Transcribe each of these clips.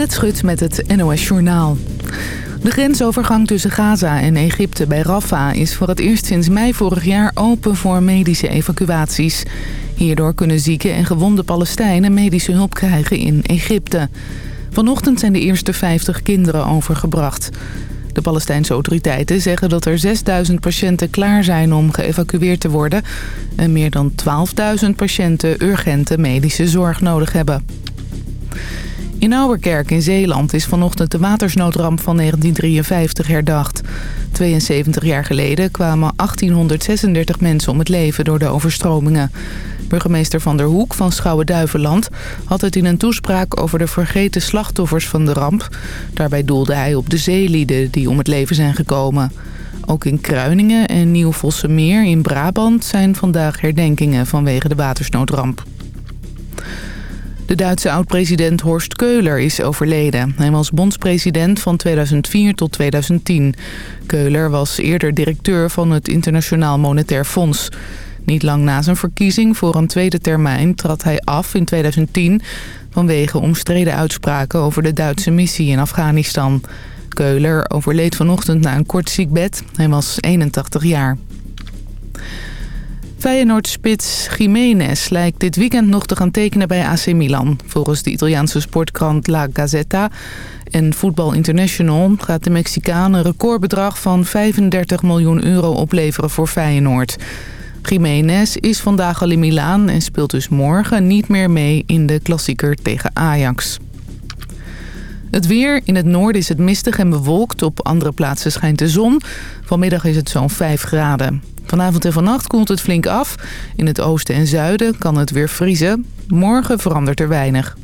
Annette Schut met het NOS Journaal. De grensovergang tussen Gaza en Egypte bij Rafah is voor het eerst sinds mei vorig jaar open voor medische evacuaties. Hierdoor kunnen zieke en gewonde Palestijnen medische hulp krijgen in Egypte. Vanochtend zijn de eerste 50 kinderen overgebracht. De Palestijnse autoriteiten zeggen dat er 6000 patiënten klaar zijn om geëvacueerd te worden... en meer dan 12.000 patiënten urgente medische zorg nodig hebben. In Ouwerkerk in Zeeland is vanochtend de watersnoodramp van 1953 herdacht. 72 jaar geleden kwamen 1836 mensen om het leven door de overstromingen. Burgemeester Van der Hoek van Schouwen-Duiveland had het in een toespraak over de vergeten slachtoffers van de ramp. Daarbij doelde hij op de zeelieden die om het leven zijn gekomen. Ook in Kruiningen en Nieuw-Vossemeer in Brabant zijn vandaag herdenkingen vanwege de watersnoodramp. De Duitse oud-president Horst Keuler is overleden. Hij was bondspresident van 2004 tot 2010. Keuler was eerder directeur van het Internationaal Monetair Fonds. Niet lang na zijn verkiezing voor een tweede termijn trad hij af in 2010... vanwege omstreden uitspraken over de Duitse missie in Afghanistan. Keuler overleed vanochtend na een kort ziekbed. Hij was 81 jaar. Feyenoord-spits Jiménez lijkt dit weekend nog te gaan tekenen bij AC Milan. Volgens de Italiaanse sportkrant La Gazzetta en Football International... gaat de Mexicaan een recordbedrag van 35 miljoen euro opleveren voor Feyenoord. Jiménez is vandaag al in Milaan en speelt dus morgen niet meer mee in de klassieker tegen Ajax. Het weer. In het noorden is het mistig en bewolkt. Op andere plaatsen schijnt de zon. Vanmiddag is het zo'n 5 graden. Vanavond en vannacht koelt het flink af. In het oosten en zuiden kan het weer vriezen. Morgen verandert er weinig.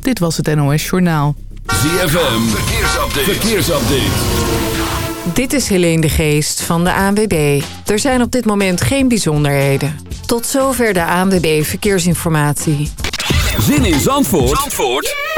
Dit was het NOS Journaal. ZFM. Verkeersupdate. Verkeersupdate. Dit is Helene de Geest van de ANWB. Er zijn op dit moment geen bijzonderheden. Tot zover de ANWB Verkeersinformatie. Zin in Zandvoort, Zandvoort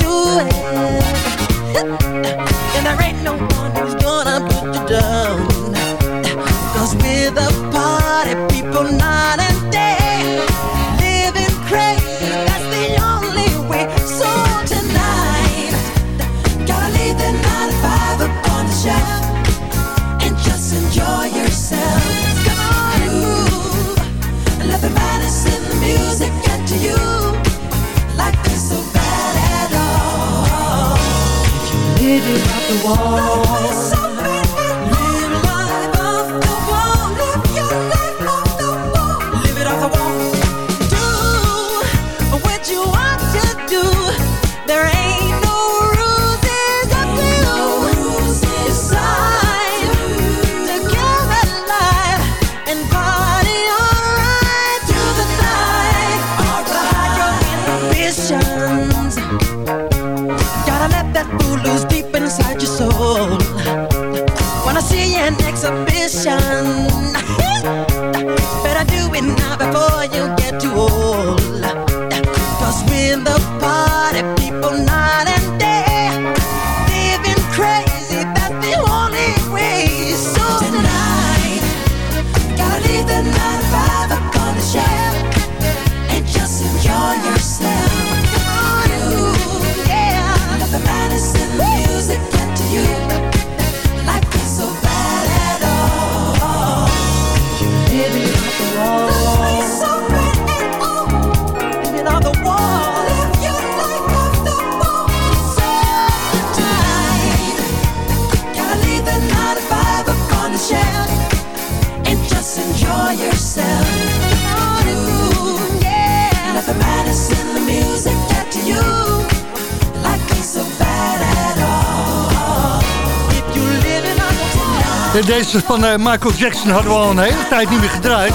do it. And there ain't no one who's gonna put you down. Oh deze van eh, Michael Jackson hadden we al een hele tijd niet meer gedraaid.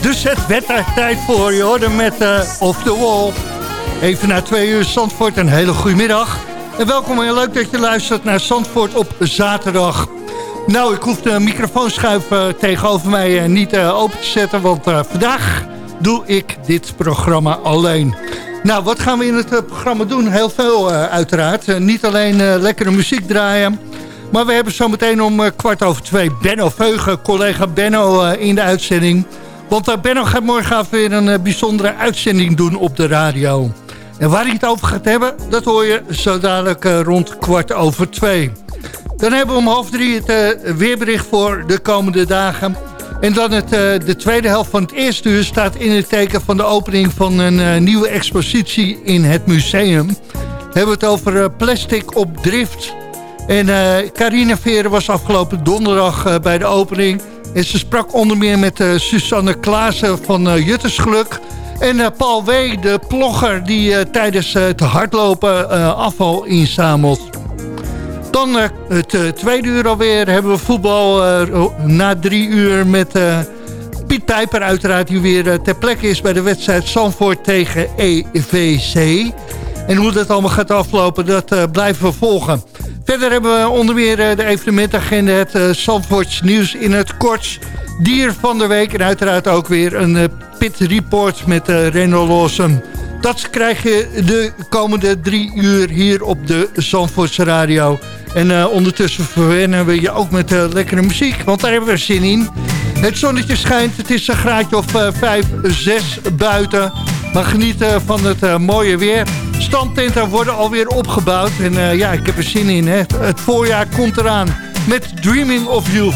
Dus het werd er tijd voor, je hoorde met eh, Off The Wall. Even na twee uur Zandvoort, een hele goede middag. En welkom en leuk dat je luistert naar Zandvoort op zaterdag. Nou, ik hoef de microfoonschuif uh, tegenover mij niet open te zetten. Want vandaag doe ik dit programma alleen. Nou, wat gaan we in het programma doen? Heel veel uiteraard. niet alleen lekkere muziek draaien... Maar we hebben zometeen om eh, kwart over twee Benno Veugen, collega Benno eh, in de uitzending. Want Benno gaat morgenavond weer een bijzondere uitzending doen op de radio. En waar hij het over gaat hebben, dat hoor je zo dadelijk rond kwart over twee. Dan hebben we om half drie het weerbericht voor de komende dagen. En dan het, de tweede helft van het eerste uur staat in het teken van de opening van een nieuwe expositie in het museum. We hebben het over plastic op drift... En Carina Veren was afgelopen donderdag bij de opening. En ze sprak onder meer met Susanne Klaassen van Juttersgeluk. En Paul W., de plogger die tijdens het hardlopen afval inzamelt. Dan het tweede uur alweer hebben we voetbal na drie uur met... Piet Pijper uiteraard die weer ter plekke is bij de wedstrijd Zandvoort tegen EVC. En hoe dat allemaal gaat aflopen, dat blijven we volgen. Verder hebben we onder meer eh, de evenementagenda, het uh, Zandvoorts nieuws in het kort. Dier van de week en uiteraard ook weer een uh, pit report met uh, Reno Lawson. Dat krijg je de komende drie uur hier op de Zandvoortse radio. En ondertussen verwennen we je ook met lekkere muziek, want daar hebben we zin in. Het zonnetje schijnt, het is een graadje of 5, 6 buiten. Maar genieten van het mooie weer standtenten worden alweer opgebouwd. En uh, ja, ik heb er zin in. Hè. Het voorjaar komt eraan met Dreaming of You.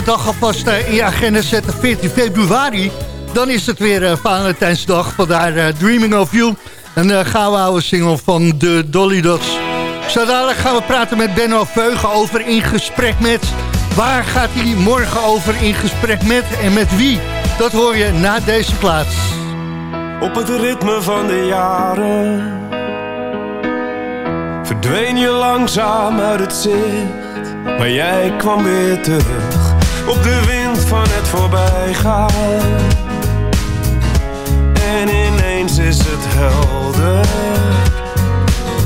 De dag alvast uh, in je agenda zetten, 14 februari. Dan is het weer uh, Valentijnsdag, vandaar uh, Dreaming of You. Een gouden single van de Dolly Dots. Zo dadelijk gaan we praten met Benno Veugen over In Gesprek Met. Waar gaat hij morgen over in gesprek met en met wie? Dat hoor je na deze plaats. Op het ritme van de jaren Verdween je langzaam uit het zicht Maar jij kwam weer terug Op de wind van het voorbijgaan En ineens is het helder.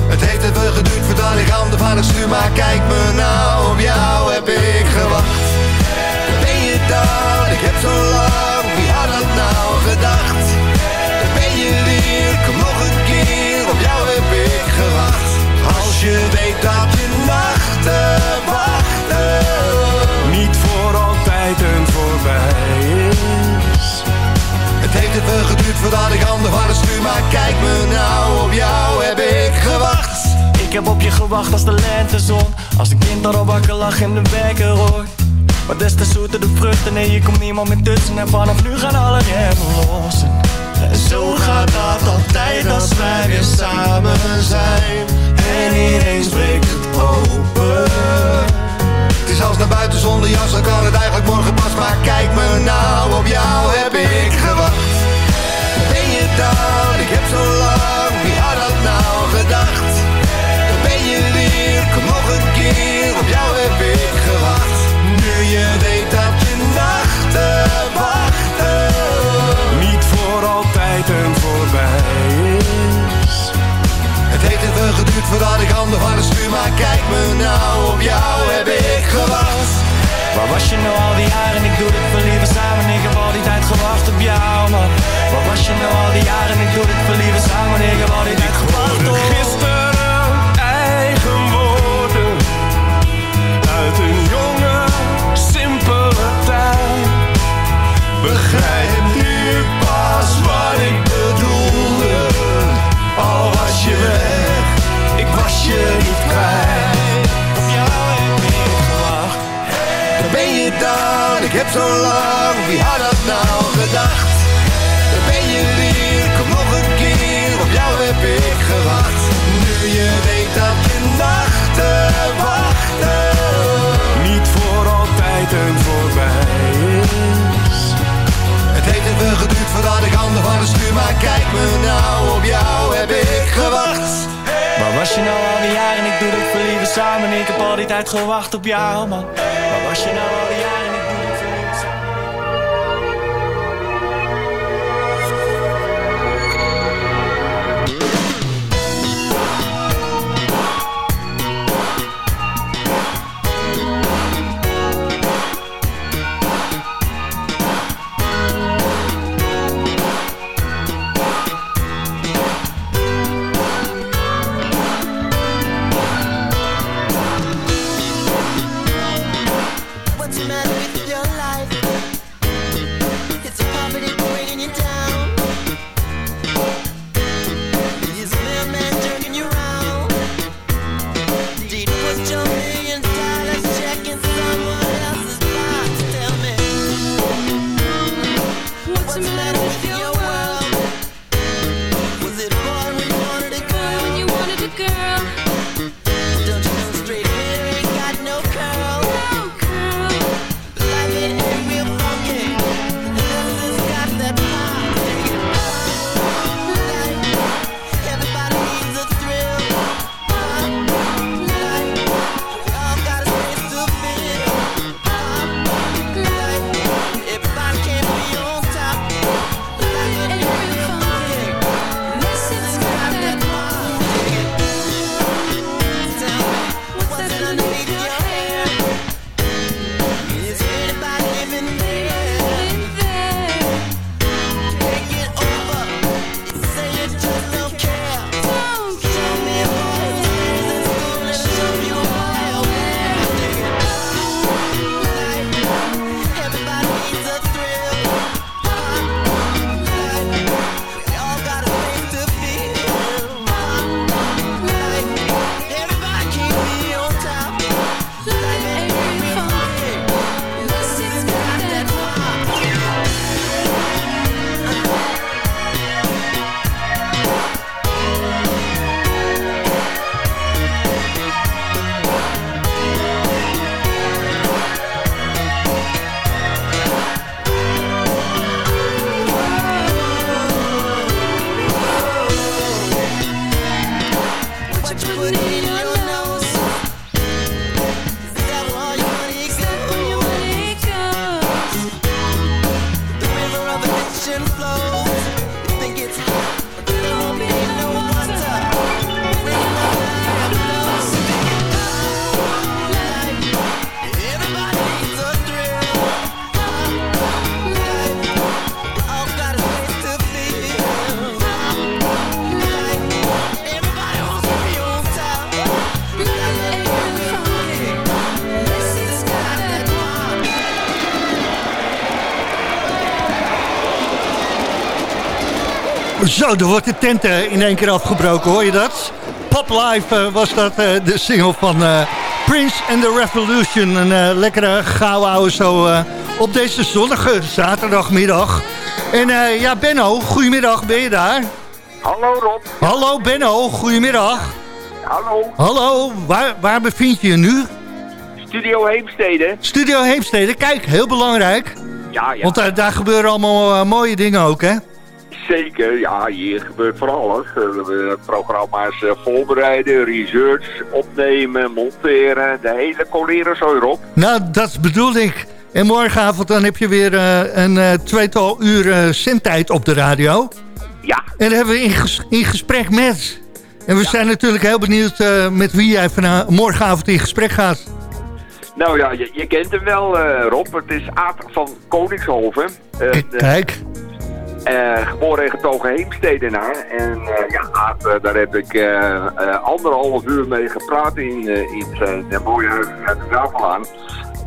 Het heeft even geduurd voordat ik handen van het stuur Maar kijk me nou, op jou heb ik gewacht. Ben je dan, ik heb zo lang Wie had dat nou gedacht. Ben je weer, kom nog een keer Op jou heb ik gewacht. Als je weet dat je nachten Het heeft even geduurd voordat ik handen van het stuur Maar kijk me nou, op jou heb ik gewacht. Ik heb op je gewacht als de lentezon Als een kind dat al wakker lag in de wekker hoort maar des te zoeter de vruchten Nee, je komt niemand meer tussen. En vanaf nu gaan alle remmen lossen En zo gaat dat altijd als wij weer samen zijn. En ineens breekt het open Het is als naar buiten zonder jas Dan kan het eigenlijk morgen pas. Maar kijk me nou, op jou heb ik gewacht. Ben je dan, ik heb zo lang Wie had dat nou gedacht. Ben je weer, kom nog een keer Op jou heb ik gewacht. Je weet dat je nachten wachten. Niet voor altijd en voorbij. is Het heeft even geduurd voordat ik handen van de stuur Maar kijk me nou, op jou heb ik gewacht. Waar was je nou al die jaren? Ik doe dit voor liever samen. Ik heb al die tijd gewacht op jou, man ik heb zo lang Wie had dat nou gedacht? Daar ben je weer, kom nog een keer Op jou heb ik gewacht. Nu je weet dat je nachten wachten. Niet voor altijd en voorbij is. Het heeft even geduurd voordat ik handen van de stuur Maar kijk me nou, op jou heb ik gewacht. Waar was je nou al die jaren? Ik doe dit voor liever samen. Ik heb al die tijd gewacht op jou, man. Waar was je nou al die jaren? Zo, er wordt de tent eh, in één keer afgebroken, hoor je dat? Pop Life eh, was dat, eh, de single van Prince and the Revolution. Een lekkere gauw ouwe zo op deze zonnige zaterdagmiddag. En ja, Benno, goedemiddag, ben je daar? Hallo Rob. Hallo Benno, goedemiddag. Hallo. Hallo, waar, waar bevind je je nu? Studio Heemstede. Studio Heemstede, kijk, heel belangrijk. Ja, ja. Want daar gebeuren allemaal mooie dingen ook, hè? Zeker, ja, hier gebeurt van alles. Eh, programma's eh, voorbereiden, research, opnemen, monteren, de hele coleren zo erop. Nou, dat bedoel ik. En morgenavond dan heb je weer uh, een tweetal uur zendtijd op de radio. Ja. En dan hebben we in, in gesprek met... En we zijn natuurlijk heel benieuwd met wie jij morgenavond in gesprek gaat. Nou ja, je, je kent hem wel, Rob. Het is Aad van Koningshoven. Kijk. Uh, geboren en getogen Heemstedenaar. En uh, ja, uh, daar heb ik anderhalf uur mee gepraat in, in zijn mooie huis uit de Gravelaan.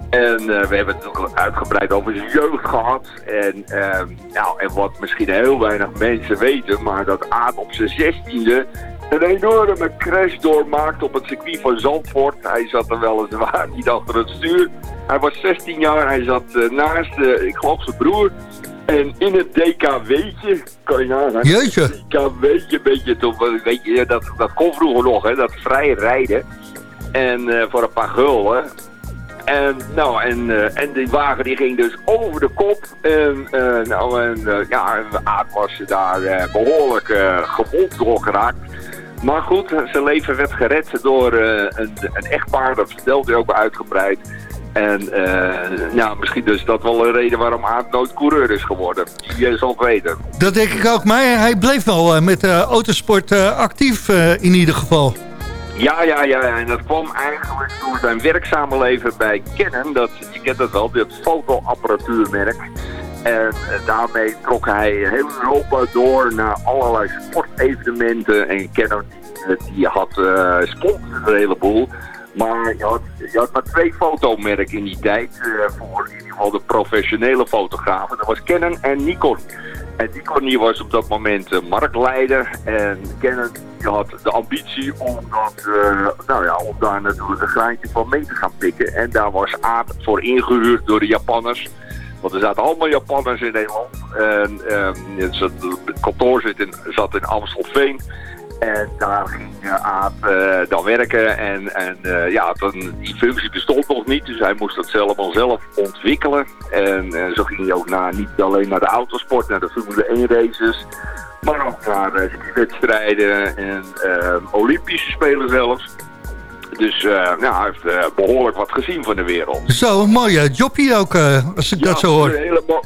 En we hebben het ook uitgebreid over zijn jeugd gehad. En, ehm, nou, en wat misschien heel weinig mensen weten, maar dat Aad op zijn zestiende een enorme crash doormaakt op het circuit van Zandvoort. Hij zat er weliswaar niet achter het stuur. Hij was 16 jaar, hij zat naast, ik geloof zijn broer. En in het DKW'tje, kan je nagaan. Jeetje. DKW'tje, beetje, weet je, dat, dat kon vroeger nog, hè, dat vrij rijden. En uh, voor een paar gulden. En, nou, en, uh, en die wagen die ging dus over de kop. En, uh, nou, en ja, Aad was daar behoorlijk gewond door geraakt. Maar goed, zijn leven werd gered door een, een echtpaar. Dat vertelde hij ook uitgebreid. En uh, nou, misschien dus dat wel een reden waarom Aard nooit coureur is geworden. Je zal het weten. Dat denk ik ook. Maar hij bleef wel uh, met uh, autosport actief in ieder geval. Ja, ja, ja. En dat kwam eigenlijk door zijn werkzame leven bij Canon. Dat, je kent dat wel, dit fotoapparatuurmerk. En daarmee trok hij heel Europa door naar allerlei sportevenementen. En Canon die, die had sponsors een heleboel. Maar je had, je had maar twee fotomerken in die tijd. Uh, voor in ieder geval de professionele fotografen. Dat was Canon en Nikon. En Nikon was op dat moment uh, marktleider. En Canon had de ambitie om, dat, uh, nou ja, om daar natuurlijk een graantje van mee te gaan pikken. En daar was Aad voor ingehuurd door de Japanners. Want er zaten allemaal Japanners in Nederland. En um, het kantoor zat in, zat in Amstelveen. En daar ging uh, Aap uh, dan werken. En, en uh, ja, toen, die functie bestond nog niet. Dus hij moest dat zelf al zelf ontwikkelen. En zo ging hij ook naar, niet alleen naar de autosport, naar de Formule 1 races. Maar ook naar wedstrijden en Olympische Spelen zelfs. Dus nou, hij heeft behoorlijk wat gezien van de wereld. Zo, een mooie jobje ook, als ik dat zo hoor.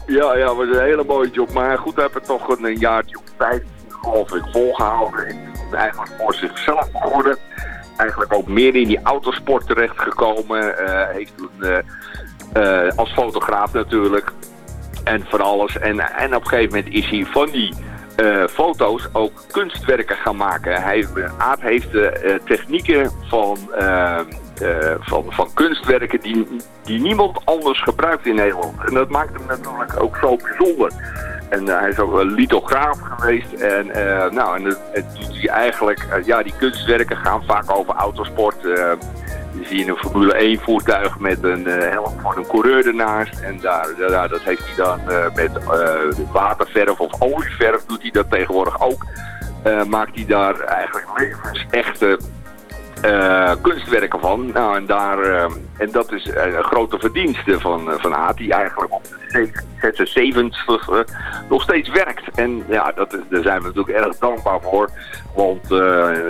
ja, ja, was een hele mooie job. Maar goed, hij heeft toch een, een jaartje of vijf geloof ik volgehouden eigenlijk voor zichzelf begonnen. Eigenlijk ook meer in die autosport terechtgekomen. Uh, heeft toen uh, uh, als fotograaf natuurlijk. En van alles. En, en op een gegeven moment is hij van die foto's ook kunstwerken gaan maken. Hij, Aad heeft de technieken van, van, van kunstwerken die, die niemand anders gebruikt in Nederland. En dat maakt hem natuurlijk ook zo bijzonder. En uh, hij is ook een lithograaf geweest. En, uh, nou, en het, die eigenlijk, uh, ja, die kunstwerken gaan vaak over autosport. je ziet een Formule 1 voertuig met een helm van een coureur ernaast. En daar, dat heeft hij dan met waterverf of olieverf doet hij dat tegenwoordig ook. maakt hij daar eigenlijk levensechte uh, kunstwerken van. Nou, en, daar, uh, en dat is een grote verdienste van, uh, van Aad, die eigenlijk op de 76 nog steeds werkt. En ja, dat daar zijn we natuurlijk erg dankbaar voor. Want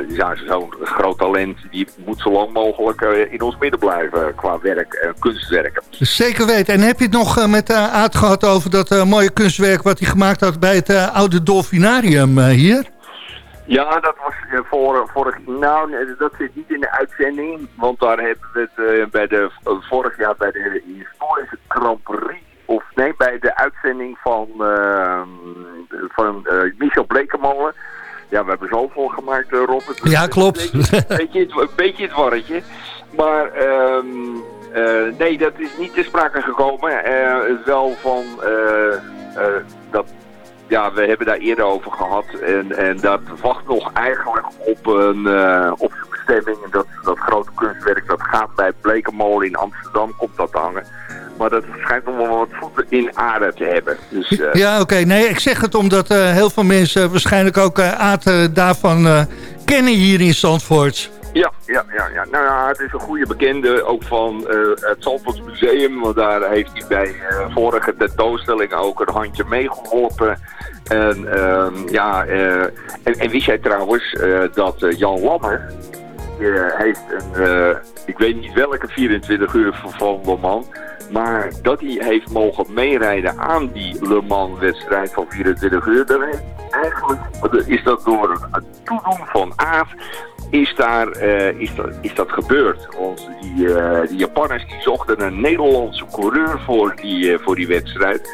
ja, zo'n groot talent, die moet zo lang mogelijk in ons midden blijven qua werk en kunstwerken. Zeker weten. En heb je het nog met Aad gehad over dat mooie kunstwerk wat hij gemaakt had bij het oude Dolfinarium hier? Ja, dat was uh, voor, vorig Nou, dat zit niet in de uitzending. Want daar hebben we het uh, bij de, uh, vorig jaar bij de historische Grand Prix. Of nee, bij de uitzending van, ehm, van Michel Blekemolen. Ja, we hebben zoveel gemaakt, Rob. Het ja, klopt. Een beetje, het, een beetje het warretje. Maar um, nee, dat is niet te sprake gekomen. wel van ja, we hebben daar eerder over gehad. En, en dat wacht nog eigenlijk op een uh, op bestemming. Dat, dat grote kunstwerk dat gaat bij Blekenmolen in Amsterdam, komt dat te hangen. Maar dat schijnt nog wel wat voeten in aarde te hebben. Dus, uh... Ja, oké. Nee, ik zeg het omdat uh, heel veel mensen waarschijnlijk ook aard daarvan kennen hier in Zandvoort. Ja, ja, ja, ja. Nou ja, het is een goede bekende ook van uh, het Zandvoorts Museum. Want daar heeft hij bij uh, vorige tentoonstelling ook een handje meegeholpen. En, uh, ja, uh, en, en wist jij trouwens dat Jan Lammer heeft een, ik weet niet welke 24 uur van Le Mans, maar dat hij heeft mogen meerijden aan die Le Mans wedstrijd van 24 uur. Eigenlijk is dat door het toedoen van Aaf is, daar, uh, is, dat, is dat gebeurd. Want die, uh, die Japanners die zochten een Nederlandse coureur voor die, uh, voor die wedstrijd.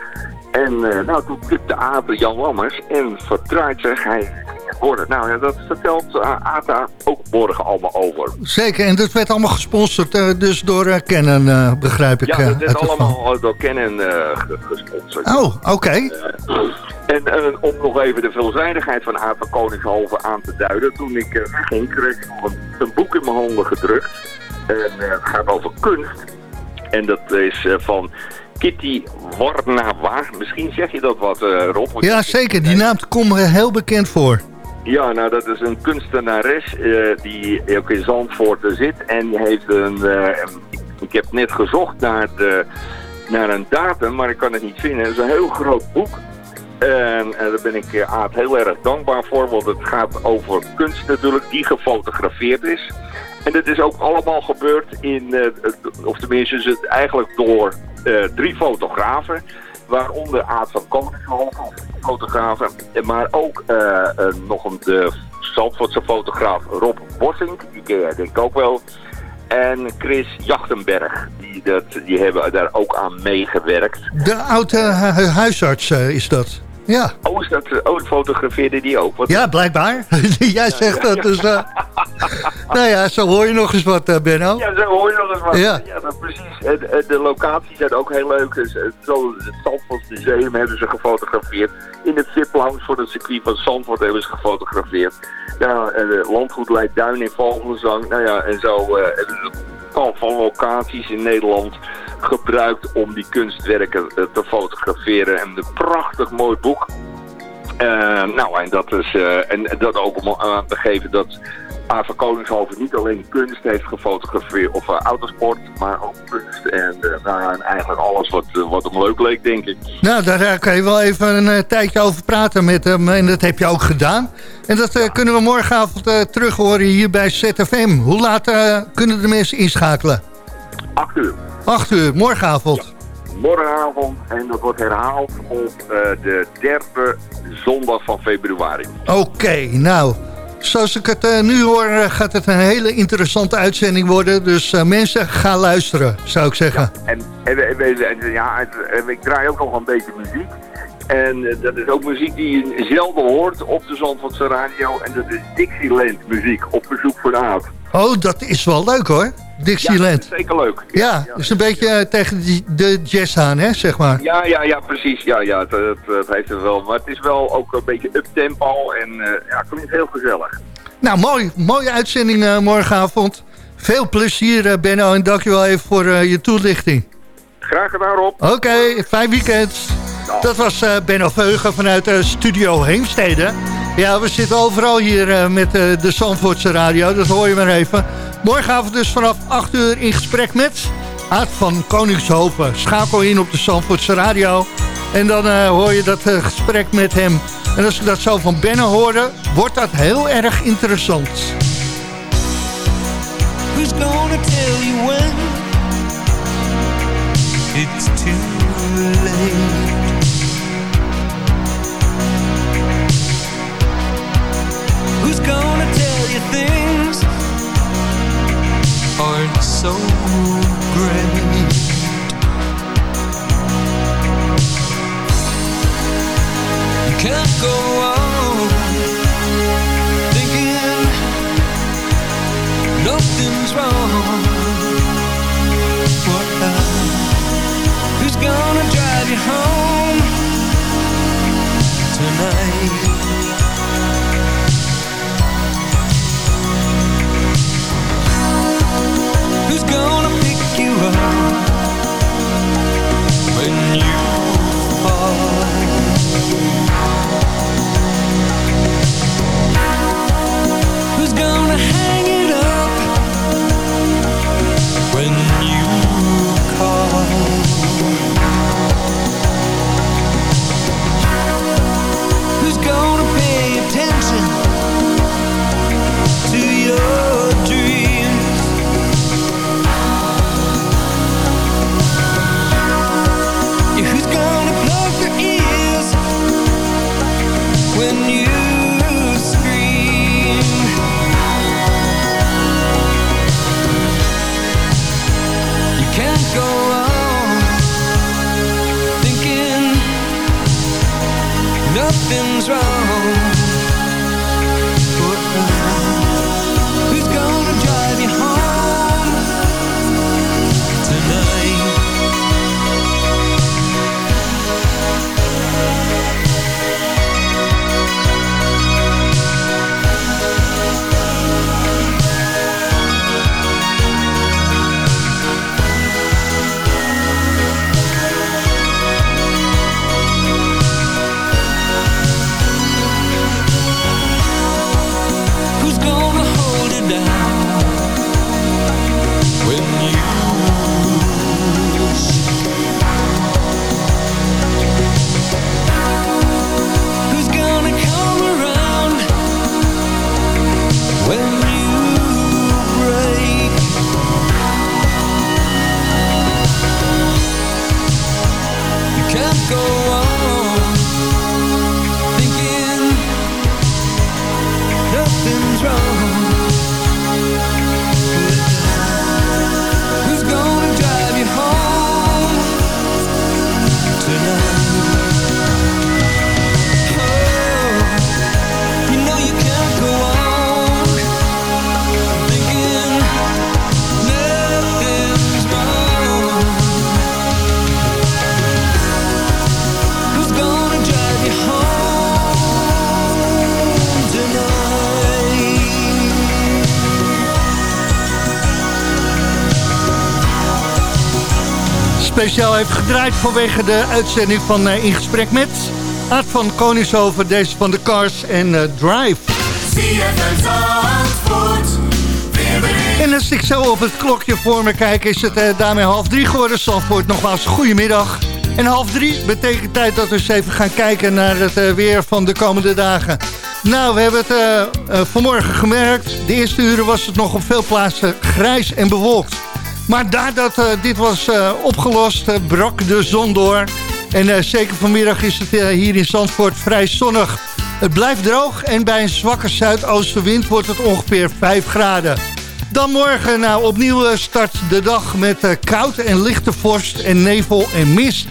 En nou, toen tipte Ata Jan Lammers en verdraait zich hij worden. Nou ja, dat vertelt Ata ook morgen allemaal over. Zeker, en dat werd allemaal gesponsord dus door Canon, begrijp ik. Ja, dat is allemaal door Canon gesponsord. Oh, oké. Okay. En uh, om nog even de veelzijdigheid van van Koningshoven aan te duiden. Toen ik uh, ging, kreeg ik nog een, een, boek in mijn handen gedrukt. En uh, het gaat over kunst. En dat is van Kitty Warnawa. Misschien zeg je dat wat, Rob. Ja, zeker. Die naam komt me heel bekend voor. Ja, nou dat is een kunstenares die ook in Zandvoort zit. En die heeft een... ik heb net gezocht naar, de, naar een datum, maar ik kan het niet vinden. Het is een heel groot boek. En, en daar ben ik eh, Aad heel erg dankbaar voor, want het gaat over kunst natuurlijk die gefotografeerd is. En dat is ook allemaal gebeurd in, uh, of tenminste is het eigenlijk door uh, drie fotografen. Waaronder Aad van Koningshoven, fotografen. Maar ook uh, nog een de Zandvoortse fotograaf Rob Bossink, die ken jij denk ik ook wel. En Chris Jachtenberg, die, dat, die hebben daar ook aan meegewerkt. De oude huisarts is dat? Ja. Oh, is dat, oh, fotografeerde die ook? Wat ja, blijkbaar. Jij zegt dat, dus... Uh, nou ja, zo hoor je nog eens wat, Benno. Ja, zo hoor je nog eens wat. Ja, ja De, locaties zijn ook heel leuk. Zo, het Zandvoort Museum hebben ze gefotografeerd. In het VIP Lounge voor het circuit van Zandvoort hebben ze gefotografeerd. Ja, uh, landgoed Duin in Vogelzang. Nou ja, en zo... Uh, tal van locaties in Nederland gebruikt om die kunstwerken eh, te fotograferen. En een prachtig mooi boek. Nou, en dat, is, en dat ook om aan te geven dat Ava Koningshoven niet alleen kunst heeft gefotografeerd of uh, autosport, maar ook kunst en, uh, en eigenlijk alles wat, wat hem leuk leek, denk ik. Nou, daar kan je wel even een tijdje over praten met hem en dat heb je ook gedaan. En dat ja. kunnen we morgenavond terug horen hier bij ZFM. Hoe laat kunnen de mensen inschakelen? 8 uur. 8 uur, morgenavond. Ja, morgenavond en dat wordt herhaald op uh, de derde zondag van februari. Oké, okay, nou, zoals ik het uh, nu hoor gaat het een hele interessante uitzending worden. Dus uh, mensen, gaan luisteren, zou ik zeggen. Ja, en, en, en, ja, en, ik draai ook nog een beetje muziek. En dat is ook muziek die je zelden hoort op de Zandvoortse radio. En dat is Dixieland muziek op verzoek voor de Aap. Oh, dat is wel leuk hoor. Dixieland. Ja, zeker leuk. Ja, ja, is een beetje uh, tegen de jazz aan, hè, zeg maar. Ja, ja, ja, precies. Ja, ja, het, het, het heeft wel. Maar het is wel ook een beetje up-tempo en uh, ja, klinkt heel gezellig. Nou, mooi. Mooie uitzending uh, morgenavond. Veel plezier, Benno, en dankjewel even voor je toelichting. Graag gedaan, Rob. Oké, okay, fijn weekend. Nou. Dat was Benno Veugen vanuit Studio Heemstede. Ja, we zitten overal hier met de Zandvoortse radio, dat hoor je maar even. Morgenavond dus vanaf 8 uur in gesprek met Aad van Koningshoven. Schakel in op de Zandvoortse radio. En dan uh, hoor je dat uh, gesprek met hem. En als ik dat zo van binnen hoorde, wordt dat heel erg interessant. Who's gonna tell you when It's too late gonna tell you things aren't so great. You can't go on thinking nothing's wrong. What Who's gonna drive you home tonight? run speciaal heeft gedraaid vanwege de uitzending van uh, In Gesprek Met. Aad van Koningshoven, deze van de Cars en uh, Drive. En als ik zo op het klokje voor me kijk, is het uh, daarmee half drie geworden. Zandvoort, nogmaals, goedemiddag. En half drie betekent tijd dat we eens even gaan kijken naar het weer van de komende dagen. Nou, we hebben het vanmorgen gemerkt. De eerste uren was het nog op veel plaatsen grijs en bewolkt. Maar nadat uh, dit was uh, opgelost, uh, brak de zon door. En zeker vanmiddag is het hier in Zandvoort vrij zonnig. Het blijft droog en bij een zwakke zuidoostenwind wordt het ongeveer 5 graden. Dan morgen nou, opnieuw start de dag met koud en lichte vorst en nevel en mist.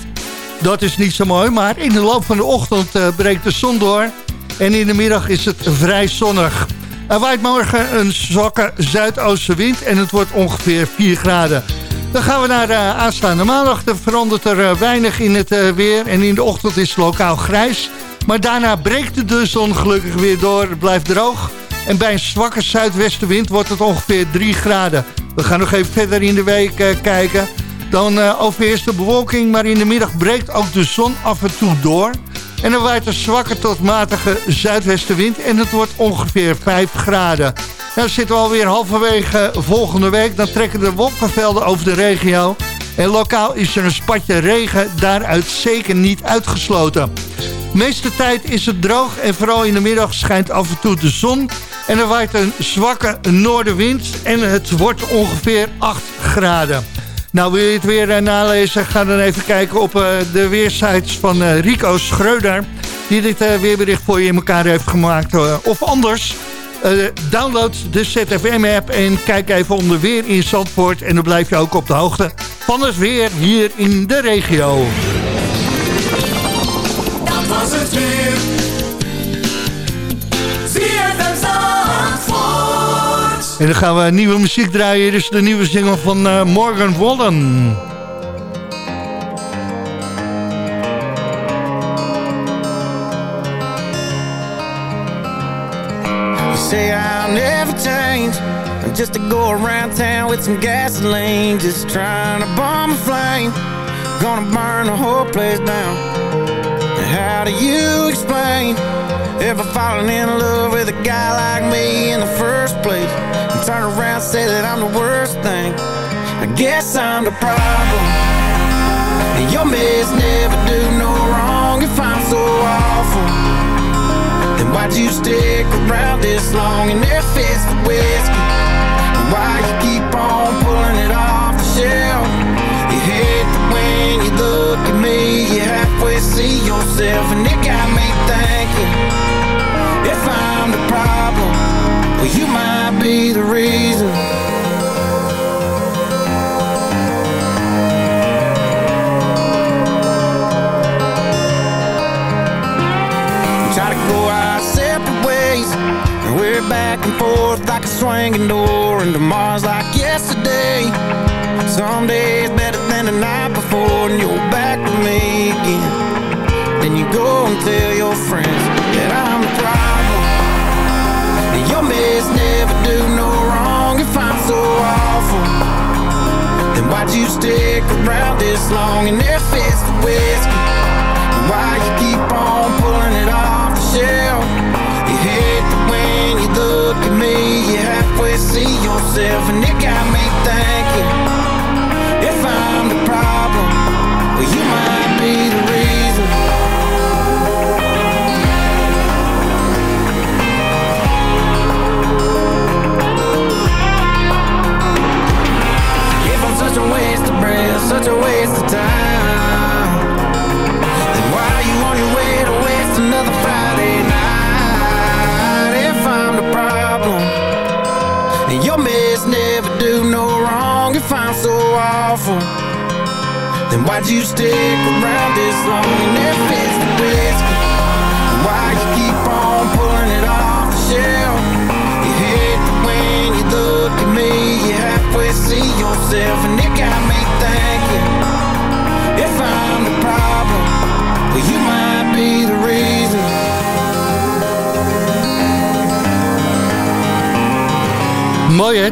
Dat is niet zo mooi, maar in de loop van de ochtend breekt de zon door. En in de middag is het vrij zonnig. Er waait morgen een zwakke zuidoostenwind en het wordt ongeveer 4 graden. Dan gaan we naar uh, aanstaande maandag. Er verandert er uh, weinig in het uh, weer en in de ochtend is het lokaal grijs. Maar daarna breekt de zon gelukkig weer door. Het blijft droog. En bij een zwakke zuidwestenwind wordt het ongeveer 3 graden. We gaan nog even verder in de week kijken. Dan overheerst de bewolking, maar in de middag breekt ook de zon af en toe door. En dan waait een zwakke tot matige zuidwestenwind en het wordt ongeveer 5 graden. Nou zitten we alweer halverwege volgende week. Dan trekken de wolkenvelden over de regio. En lokaal is er een spatje regen, daaruit zeker niet uitgesloten. Meeste tijd is het droog en vooral in de middag schijnt af en toe de zon. En er waait een zwakke noordenwind en het wordt ongeveer 8 graden. Nou, wil je het weer uh, nalezen? Ga dan even kijken op uh, de weersites van uh, Rico Schreuder. Die dit weerbericht voor je in elkaar heeft gemaakt. of anders, download de ZFM-app en kijk even onder weer in Zandvoort. En dan blijf je ook op de hoogte van het weer hier in de regio. En dan gaan we nieuwe muziek draaien. Dit is de nieuwe single van uh, Morgan Wallen. say I'll never change. I'm just to go around town with some gasoline. Just trying to bomb a flame. Gonna burn the whole place down. And How do you explain? Ever falling in love with a guy like me in the first place turn around say that I'm the worst thing. I guess I'm the problem. And your mess never do no wrong if I'm so awful. Then why'd you stick around this long? And if it's the whiskey why you keep on pulling it off the shelf? You hate that when you look at me You halfway see yourself and it got me thinking. If I'm the problem, well, you might be the reason. We try to go our separate ways, and we're back and forth like a swinging door, and tomorrow's like yesterday. Some days better than the night before, and you're back with me again. Then you go and tell your friends that I'm proud never do no wrong. If I'm so awful Then why'd you stick around this long? And if it's the whiskey Why you keep on pulling it off the shelf? You hate it when you look at me You halfway see yourself and it got me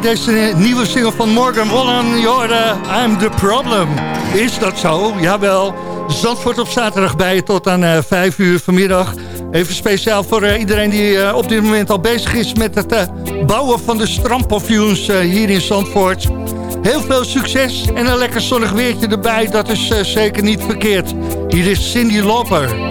Deze nieuwe single van Morgan Wallen. I'm the problem. Is dat zo? Jawel. Zandvoort op zaterdag bij je tot aan eh, uh, 5 uur vanmiddag. Even speciaal voor eh, iedereen die eh, op dit moment al bezig is met het bouwen van de strandpavioens hier in Zandvoort. Heel veel succes en een lekker zonnig weertje erbij. Dat is zeker niet verkeerd. Hier is Cindy Lopper.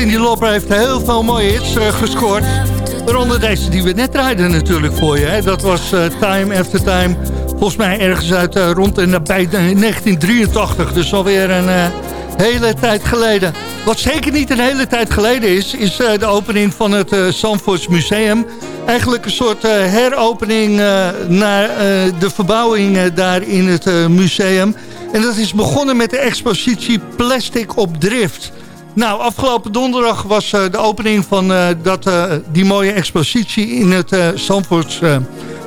Cindy Lauper heeft heel veel mooie hits uh, gescoord. Waaronder deze die we net rijden natuurlijk voor je. Hè. Dat was uh, Time After Time. Volgens mij ergens uit uh, rond en nabij 1983. Dus alweer een hele tijd geleden. Wat zeker niet een hele tijd geleden is... is de opening van het Zandvoorts Museum. Eigenlijk een soort heropening naar de verbouwing daar in het museum... En dat is begonnen met de expositie Plastic op Drift. Nou, afgelopen donderdag was uh, de opening van uh, dat, uh, die mooie expositie in het uh,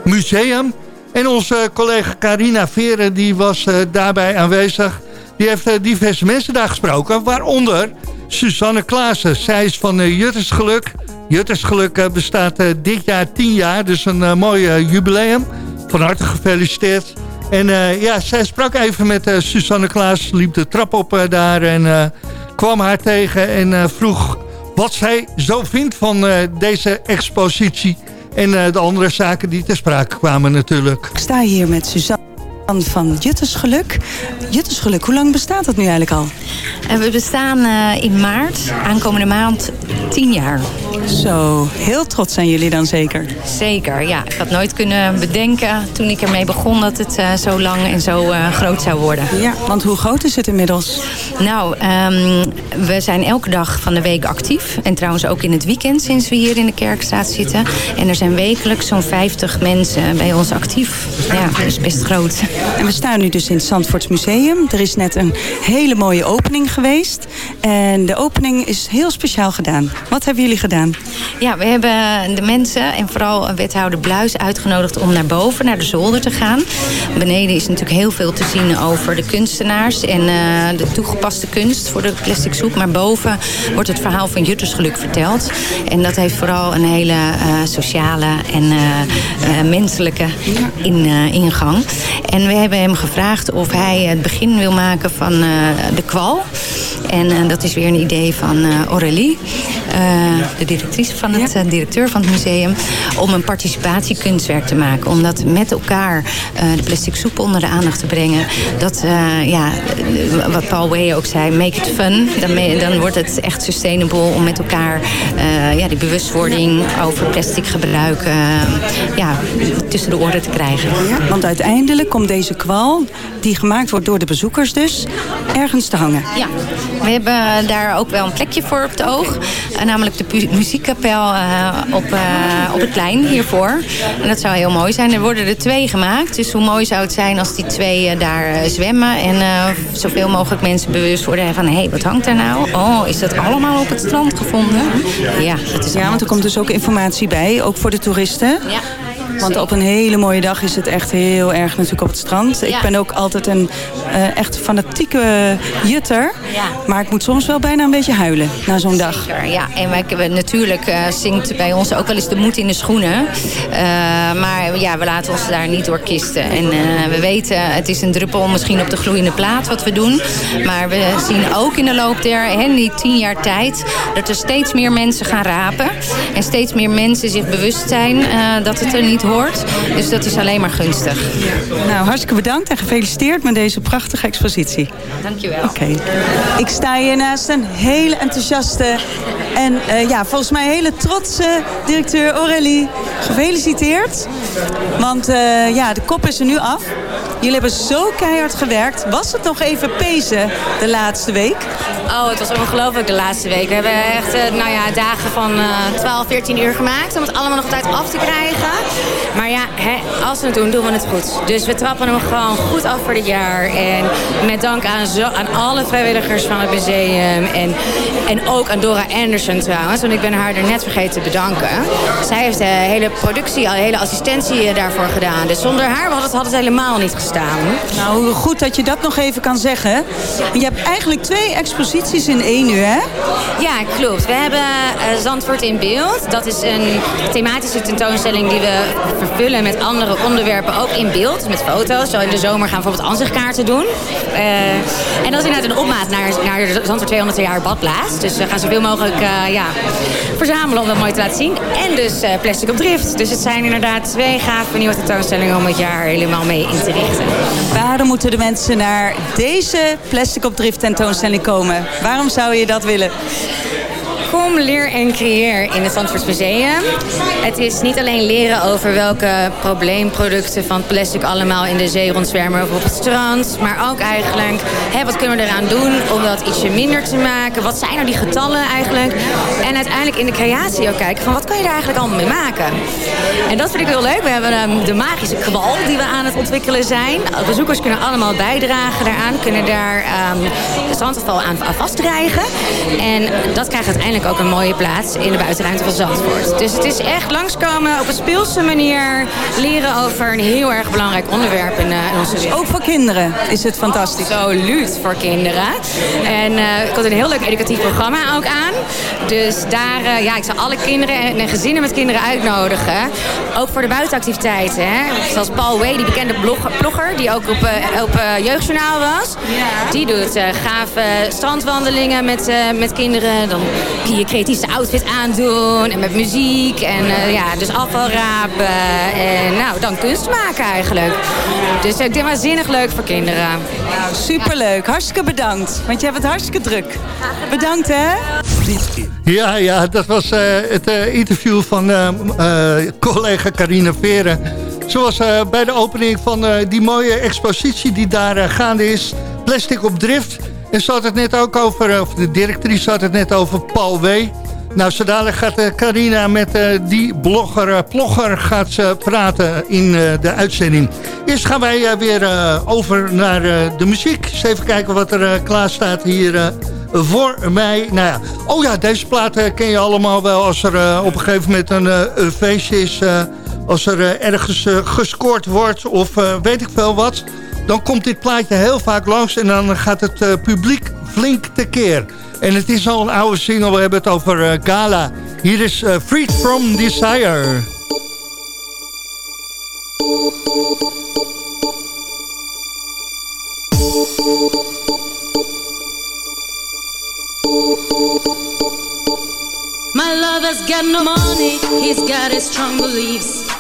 Museum. En onze collega Carina Veren die was daarbij aanwezig. Die heeft diverse mensen daar gesproken, waaronder Suzanne Klaassen. Zij is van Juttersgeluk. Juttersgeluk bestaat dit jaar 10 jaar, dus een mooi jubileum. Van harte gefeliciteerd. En ja, zij sprak even met Susanne Klaas, liep de trap op daar en kwam haar tegen en vroeg wat zij zo vindt van deze expositie. En de andere zaken die ter sprake kwamen natuurlijk. Ik sta hier met Suzanne van Juttersgeluk. Juttersgeluk, hoe lang bestaat dat nu eigenlijk al? We bestaan in maart, aankomende maand, tien jaar. Zo, heel trots zijn jullie dan zeker? Zeker, ja. Ik had nooit kunnen bedenken toen ik ermee begon dat het uh, zo lang en zo uh, groot zou worden. Ja, want hoe groot is het inmiddels? Nou, um, we zijn elke dag van de week actief. En trouwens ook in het weekend sinds we hier in de Kerkstraat zitten. En er zijn wekelijks zo'n 50 mensen bij ons actief. Ja, dat is best groot. En we staan nu dus in het Zandvoorts Museum. Er is net een hele mooie opening geweest. En de opening is heel speciaal gedaan. Wat hebben jullie gedaan? Ja, we hebben de mensen en vooral wethouder Bluis uitgenodigd om naar boven, naar de zolder te gaan. Beneden is natuurlijk heel veel te zien over de kunstenaars en uh, de toegepaste kunst voor de plastic soep. Maar boven wordt het verhaal van Juttersgeluk verteld. En dat heeft vooral een hele uh, sociale en uh, menselijke in, ingang. En we hebben hem gevraagd of hij het begin wil maken van de kwal. En dat is weer een idee van Aurélie, de directrice van het ja. directeur van het museum... om een participatiekunstwerk te maken. Om dat met elkaar uh, de plastic soep onder de aandacht te brengen. Dat, uh, ja, wat Paul Way ook zei, make it fun. Dan, dan wordt het echt sustainable om met elkaar uh, ja, die bewustwording over plastic gebruik ja, tussen de oren te krijgen. Ja, want uiteindelijk komt deze kwal, die gemaakt wordt door de bezoekers dus, ergens te hangen. Ja, we hebben daar ook wel een plekje voor op het oog. namelijk de muziekkapel uh, op, uh, op het plein hiervoor. En dat zou heel mooi zijn. Er worden er twee gemaakt. Dus hoe mooi zou het zijn als die twee uh, daar zwemmen. En zoveel mogelijk mensen bewust worden van... hé, hey, wat hangt er nou? Oh, is dat allemaal op het strand gevonden? Ja, dat is ja want er komt dus ook informatie bij. Ook voor de toeristen. Ja. Want op een hele mooie dag is het echt heel erg natuurlijk op het strand. Ja. Ik ben ook altijd een uh, echt fanatieke jutter. Ja. Maar ik moet soms wel bijna een beetje huilen na zo'n dag. ja. En wij, natuurlijk uh, zingt bij ons ook wel eens de moed in de schoenen. Uh, maar ja, we laten ons daar niet door kisten. En we weten, het is een druppel misschien op de gloeiende plaat wat we doen. Maar we zien ook in de loop der hè, die tien jaar tijd... dat er steeds meer mensen gaan rapen. En steeds meer mensen zich bewust zijn dat het er niet hoort. Dus dat is alleen maar gunstig. Nou, hartstikke bedankt en gefeliciteerd met deze prachtige expositie. Dankjewel. Oké. Okay. Ik sta hier naast een hele enthousiaste en uh, ja, volgens mij hele trotse directeur Aurélie. Gefeliciteerd. Want uh, ja, de kop is er nu af. Jullie hebben zo keihard gewerkt. Was het nog even pezen de laatste week? Oh, het was ongelooflijk de laatste week. We hebben echt uh, nou ja, dagen van 12, 14 uur gemaakt om het allemaal nog op tijd af te krijgen. Maar ja, hè, als we het doen, doen we het goed. Dus we trappen hem gewoon goed af voor dit jaar. En met dank aan, alle vrijwilligers van het museum. En, en ook aan Dora Anderson trouwens. Want ik ben haar er net vergeten te bedanken. Zij heeft de hele productie, de hele assistentie daarvoor gedaan. Dus zonder haar had het, had het helemaal niet gestaan. Nou, goed dat je dat nog even kan zeggen. Je hebt eigenlijk twee exposities in één uur, hè? Ja, klopt. We hebben uh, Zandvoort in beeld. Dat is een thematische tentoonstelling die we vervullen met andere onderwerpen, ook in beeld, met foto's. Zo in de zomer gaan we bijvoorbeeld aanzichtkaarten doen. Eh, en dat is inderdaad een opmaat naar, naar de Zandvoort 200 jaar badplaats. Dus we gaan zoveel mogelijk uh, ja, verzamelen om dat mooi te laten zien. En dus plastic op drift. Dus het zijn inderdaad twee gave nieuwe tentoonstellingen om het jaar helemaal mee in te richten. Waarom moeten de mensen naar deze plastic op drift tentoonstelling komen? Waarom zou je dat willen? Kom, leer en creëer in het Zandvoort Museum. Het is niet alleen leren over welke probleemproducten van plastic allemaal in de zee rondzwermen of op het strand. Maar ook eigenlijk, wat kunnen we eraan doen om dat ietsje minder te maken? Wat zijn nou die getallen eigenlijk? En uiteindelijk in de creatie ook kijken van wat kan je daar eigenlijk allemaal mee maken? En dat vind ik heel leuk. We hebben um, de magische kwal die we aan het ontwikkelen zijn. Bezoekers kunnen allemaal bijdragen daaraan. Kunnen daar um, aan, aan vastdreigen. En dat krijgt uiteindelijk ook een mooie plaats in de buitenruimte van Zandvoort. Dus het is echt langskomen op een speelse manier leren over een heel erg belangrijk onderwerp in, uh, in onze wereld. Ook voor kinderen is het fantastisch. Absoluut voor kinderen. En uh, ik had een heel leuk educatief programma ook aan. Dus daar, uh, ja, ik zal alle kinderen en gezinnen met kinderen uitnodigen. Ook voor de buitenactiviteiten. Hè. Zoals Paul Way, die bekende blogger, blogger die ook op, op Jeugdjournaal was. Ja. Die doet gave strandwandelingen met, met kinderen. Dan je creatiefste outfit aandoen. En met muziek. En uh, ja, dus afval rapen. En nou, dan kunst maken eigenlijk. Dus ik denk waanzinnig leuk voor kinderen. Nou, superleuk. Hartstikke bedankt. Want je hebt het hartstikke druk. Bedankt hè. Ja, ja, dat was uh, het uh, interview van collega Carina Veren. Zoals bij de opening van die mooie expositie die daar gaande is. Plastic op drift. En ze had het net ook over, of de directrice had het net over Paul W. Nou, zo gaat uh, Carina met uh, die blogger, plogger gaat ze praten in de uitzending. Eerst gaan wij weer over naar de muziek. Eens even kijken wat er klaar staat hier voor mij. Nou ja, oh ja, deze plaat ken je allemaal wel als er op een gegeven moment een, een feestje is. als er ergens gescoord wordt of weet ik veel wat dan komt dit plaatje heel vaak langs en dan gaat het uh, publiek flink tekeer. En het is al een oude single, we hebben het over uh, Gala. Hier is uh, Freed From Desire. My lover's got no money, he's got his strong beliefs.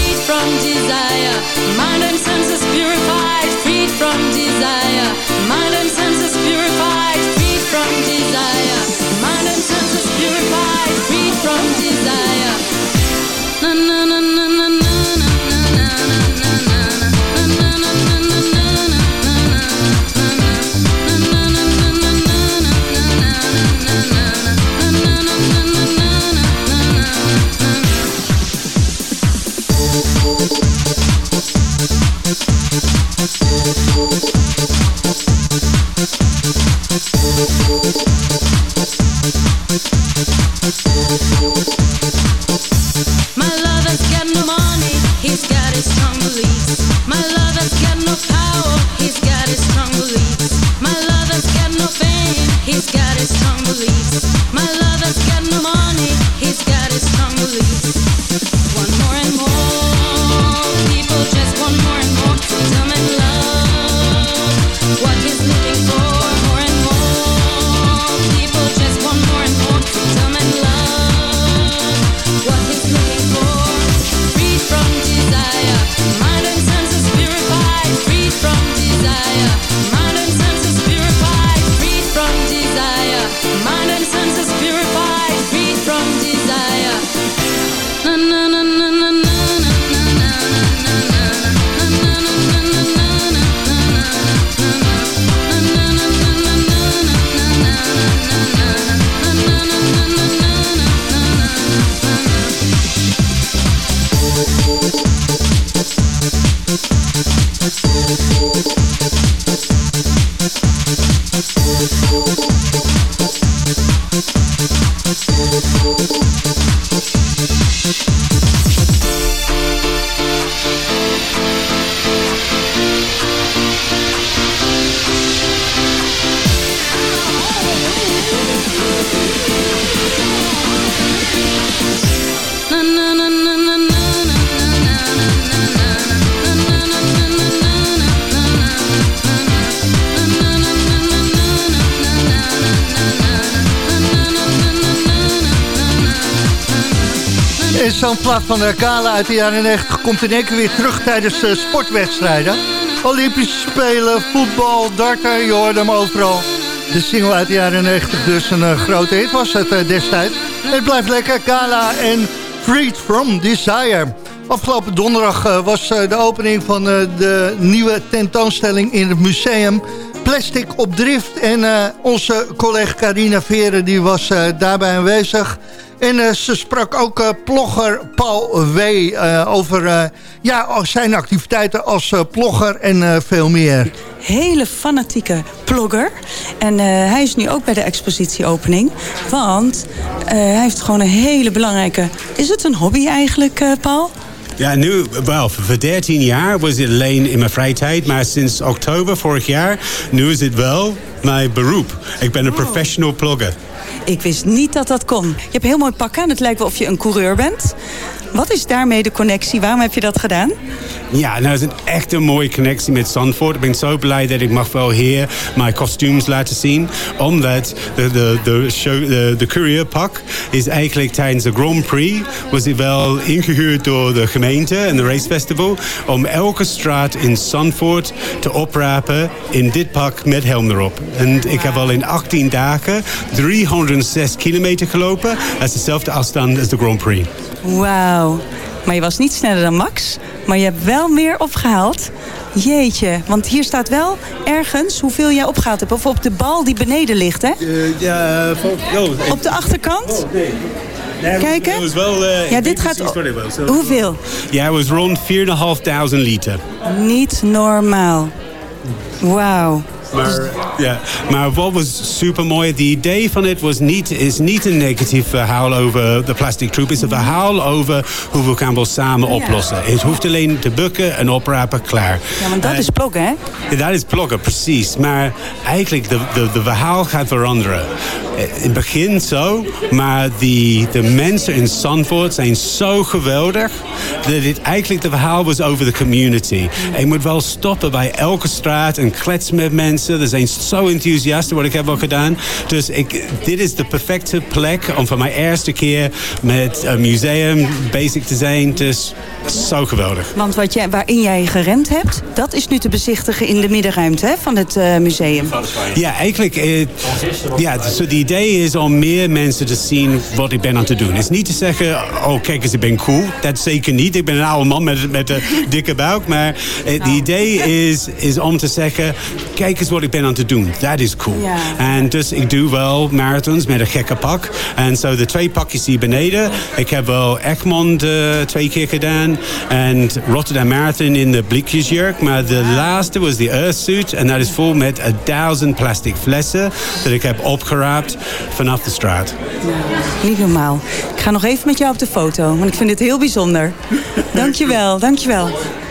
from desire. Mind and senses purified, freed from desire. Mind and senses purified, freed from desire. Mind and senses purified, freed from desire. Na na na na na plaat van Kala uit de jaren 90 komt in één keer weer terug tijdens uh, sportwedstrijden. Olympische Spelen, voetbal, darten, je hoort hem overal. De single uit de jaren 90 dus een uh, grote hit was het uh, destijds. Het blijft lekker, Kala en Freed From Desire. Afgelopen donderdag was de opening van de nieuwe tentoonstelling in het museum Plastic op Drift. En onze collega Carina Veren die was daarbij aanwezig... En uh, ze sprak ook uh, plogger Paul W. Uh, over ja, zijn activiteiten als plogger en veel meer. Hele fanatieke plogger. En hij is nu ook bij de expositieopening. Want hij heeft gewoon een hele belangrijke... Is het een hobby eigenlijk, Paul? Ja, nu, wel, voor 13 jaar was het alleen in mijn vrije tijd. Maar sinds oktober vorig jaar, nu is het wel mijn beroep. Ik ben een professional plugger. Ik wist niet dat dat kon. Je hebt heel mooi pakken en het lijkt wel of je een coureur bent. Wat is daarmee de connectie? Waarom heb je dat gedaan? Ja, nou, het is een echt een mooie connectie met Zandvoort. Ik ben zo blij dat ik mag wel hier mijn kostuums laten zien. Omdat de, de, de, show, de, de courierpak is eigenlijk tijdens de Grand Prix... was hij wel ingehuurd door de gemeente en de racefestival... om elke straat in Zandvoort te oprapen in dit pak met helm erop. En ik heb al in 18 dagen 306 kilometer gelopen. Dat is dezelfde afstand als de Grand Prix. Wauw. Maar je was niet sneller dan Max. Maar je hebt wel meer opgehaald. Jeetje, want hier staat wel ergens hoeveel jij opgehaald hebt. Of op de bal die beneden ligt, hè? Uh, ja, oh, op de achterkant? Oh, nee. Nee, Kijken? was wel, uh, ja, dit gaat... Hoeveel? Ja, het was rond 4.500 liter. Niet normaal. Wauw. Maar, ja, maar wat was super mooi, het idee van het was niet, is niet een negatief verhaal over de plastic troep. Het is een verhaal over hoe we gaan wel samen oplossen. Het hoeft alleen te bukken en oprapen, klaar. Ja, want dat uh, is ploggen, hè? Ja, dat is ploggen, precies. Maar eigenlijk, de, de, de verhaal gaat veranderen. In het begin zo, maar die, de mensen in Zandvoort zijn zo geweldig... dat dit eigenlijk de verhaal was over de community. En je moet wel stoppen bij elke straat en kletsen met mensen mensen. Er zijn zo enthousiast wat ik heb al gedaan. Dus ik, dit is de perfecte plek om voor mijn eerste keer met een museum bezig te zijn. Dus zo geweldig. Want wat jij, waarin jij gerend hebt, dat is nu te bezichtigen in de middenruimte hè, van het uh, museum. Ja, eigenlijk, ja, dus het idee is om meer mensen te zien wat ik ben aan te doen. Het is niet te zeggen, oh kijk eens, ik ben cool. Dat zeker niet. Ik ben een oude man met, met een dikke buik. Maar het uh, idee is, is om te zeggen, kijk eens wat ik ben aan te doen. Dat is cool. Ja. En dus ik doe wel marathons met een gekke pak. En zo de twee pakjes hier beneden. Ik heb wel Egmond twee keer gedaan. En Rotterdam Marathon in de blikjesjurk. Maar de laatste was de Earthsuit. En dat is vol met een duizend plastic flessen. Dat ik heb opgeraapt vanaf de straat. Ja, niet normaal. Ik ga nog even met jou op de foto. Want ik vind dit heel bijzonder. Dankjewel, dankjewel.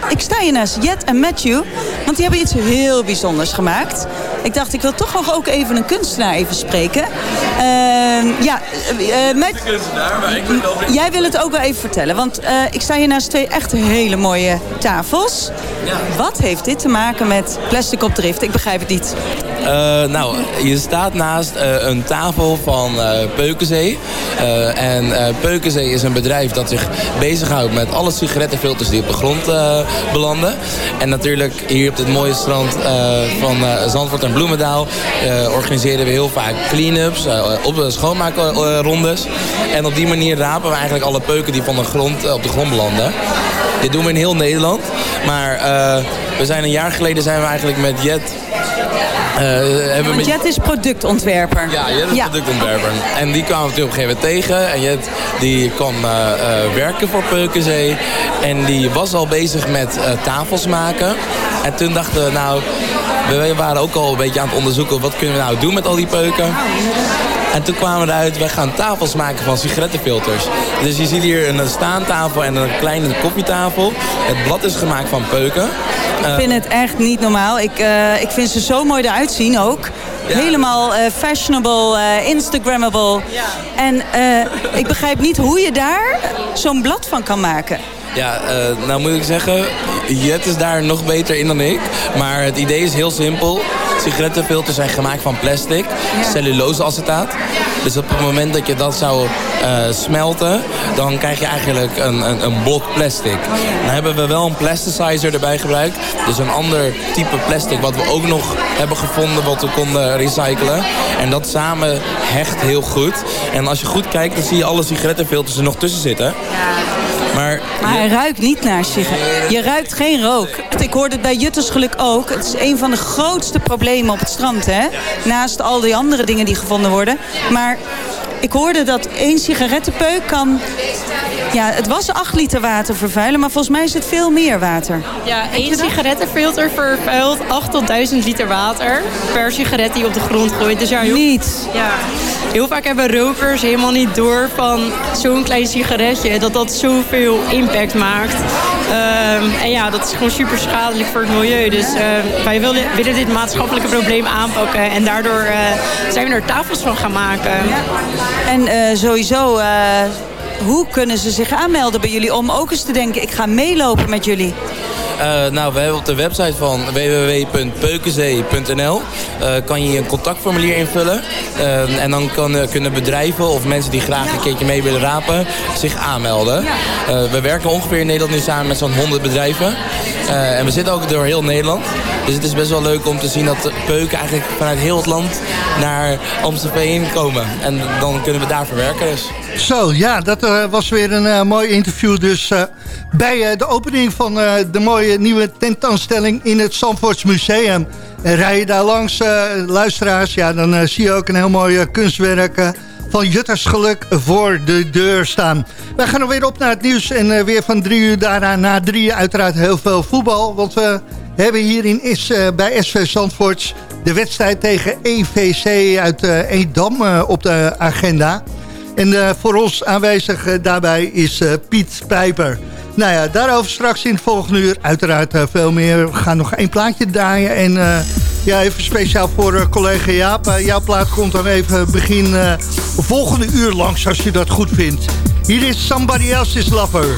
Ik sta hier naast Jet en Matthew. Want die hebben iets heel bijzonders gemaakt. Ik dacht, ik wil toch nog ook even een kunstenaar even spreken. Uh, ja, uh, met... maar ik wil het Jij wil het ook wel even vertellen. Want uh, ik sta hier naast twee echt hele mooie tafels. Ja. Wat heeft dit te maken met plastic op drift? Ik begrijp het niet. Uh, nou, je staat naast uh, een tafel van uh, Peukenzee. en Peukenzee is een bedrijf dat zich bezighoudt met alle sigarettenfilters die op de grond belanden. En natuurlijk hier op dit mooie strand van Zandvoort en Bloemendaal organiseren we heel vaak clean-ups, op de schoonmaakrondes. en op die manier rapen we eigenlijk alle peuken die van de grond, op de grond belanden. Dit doen we in heel Nederland. Maar we zijn een jaar geleden zijn we eigenlijk met Jet hebben met... Jet is productontwerper. Ja, Jet is productontwerper. En die kwamen we op een gegeven moment tegen. En Jet die kwam uh, uh, werken voor Peukenzee. En die was al bezig met tafels maken. En toen dachten we, nou, we waren ook al een beetje aan het onderzoeken... wat kunnen we nou doen met al die peuken. En toen kwamen we eruit, wij gaan tafels maken van sigarettenfilters. Dus je ziet hier een staantafel en een kleine koffietafel. Het blad is gemaakt van peuken. Ik vind het echt niet normaal. Ik, uh, ik vind ze zo mooi eruit zien ook. Ja. Helemaal uh, fashionable, uh, Instagrammable. Ja. En ik begrijp niet hoe je daar zo'n blad van kan maken. Ja, nou moet ik zeggen, Jet is daar nog beter in dan ik. Maar het idee is heel simpel. sigarettenfilters zijn gemaakt van plastic, celluloseacetaat. Dus op het moment dat je dat zou eh, smelten, dan krijg je eigenlijk een, een, een blok plastic. Dan hebben we wel een plasticizer erbij gebruikt. Dus een ander type plastic wat we ook nog hebben gevonden wat we konden recyclen. En dat samen hecht heel goed. En als je goed kijkt, dan zie je alle sigarettenfilters er nog tussen zitten. Maar, Maar hij ruikt niet naar sigaret. Je ruikt geen rook. Ik hoorde het bij Juttersgeluk ook. Het is een van de grootste problemen op het strand, hè? Naast al die andere dingen die gevonden worden. Maar ik hoorde dat één sigarettenpeuk kan... Ja, het was 8 liter water vervuilen, maar volgens mij is het veel meer water. Ja, één sigarettenfilter vervuilt 8 tot 1000 liter water per sigaret die op de grond gooit. Dus ja, heel, Niet? Ja. Heel vaak hebben rokers helemaal niet door van zo'n klein sigaretje... dat dat zoveel impact maakt. Ehm, en ja, dat is gewoon super schadelijk voor het milieu. Dus eh, wij willen, willen dit maatschappelijke probleem aanpakken. En daardoor eh, zijn we er tafels van gaan maken. En eh, sowieso, eh, hoe kunnen ze zich aanmelden bij jullie om ook eens te denken... ik ga meelopen met jullie? Eh, nou, we hebben op de website van www.peukenzee.nl eh, kan je een contactformulier invullen. Eh, en dan kan, kunnen bedrijven of mensen die graag een keertje mee willen rapen zich aanmelden. We werken ongeveer in Nederland nu samen met zo'n 100 bedrijven. En we zitten ook door heel Nederland. Dus het is best wel leuk om te zien dat peuken eigenlijk vanuit heel het land naar Amstelveen komen. En dan kunnen we daar verwerken dus. Zo, ja, dat eh, was weer een eh, mooi interview. Dus eh, bij de opening van de mooie nieuwe tentoonstelling in het Zandvoorts Museum. En rij je daar langs, luisteraars, ja, dan zie je ook een heel mooi kunstwerk... van Juttersgeluk voor de deur staan. Wij gaan weer op naar het nieuws en weer van drie uur daarna na drie uur uiteraard heel veel voetbal. Want we hebben hier in is, bij SV Zandvoorts de wedstrijd tegen EVC uit Edam op de agenda. En eh, voor ons aanwezig eh, daarbij is eh, Piet Pijper. Nou ja, daarover straks in het volgende uur uiteraard veel meer. We gaan nog één plaatje draaien. En ja, even speciaal voor collega Jaap. Jouw plaat komt dan even begin volgende uur langs als je dat goed vindt. Hier is Somebody Else's Lover.